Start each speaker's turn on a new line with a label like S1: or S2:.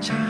S1: child.